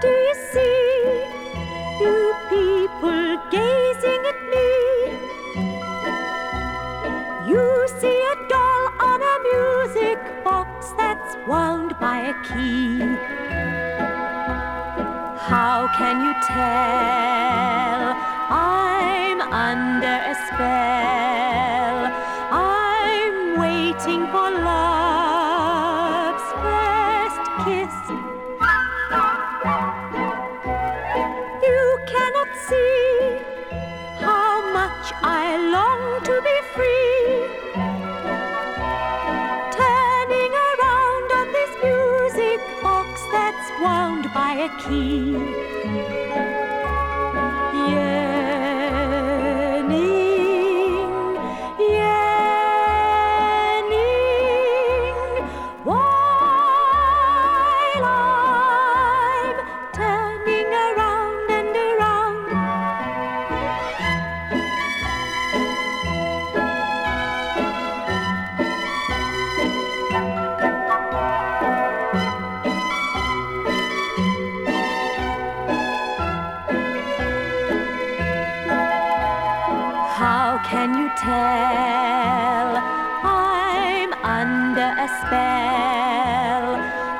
do you see? You people gazing at me. You see a doll on a music box that's wound by a key. How can you tell? I'm under a spell. I'm waiting for love. Wound How can you tell? I'm under a spell.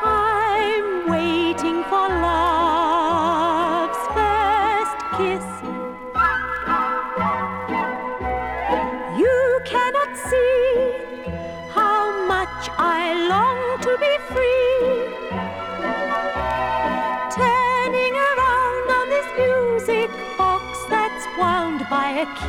I'm waiting for love's first kiss. You cannot see how much I long to be free. Box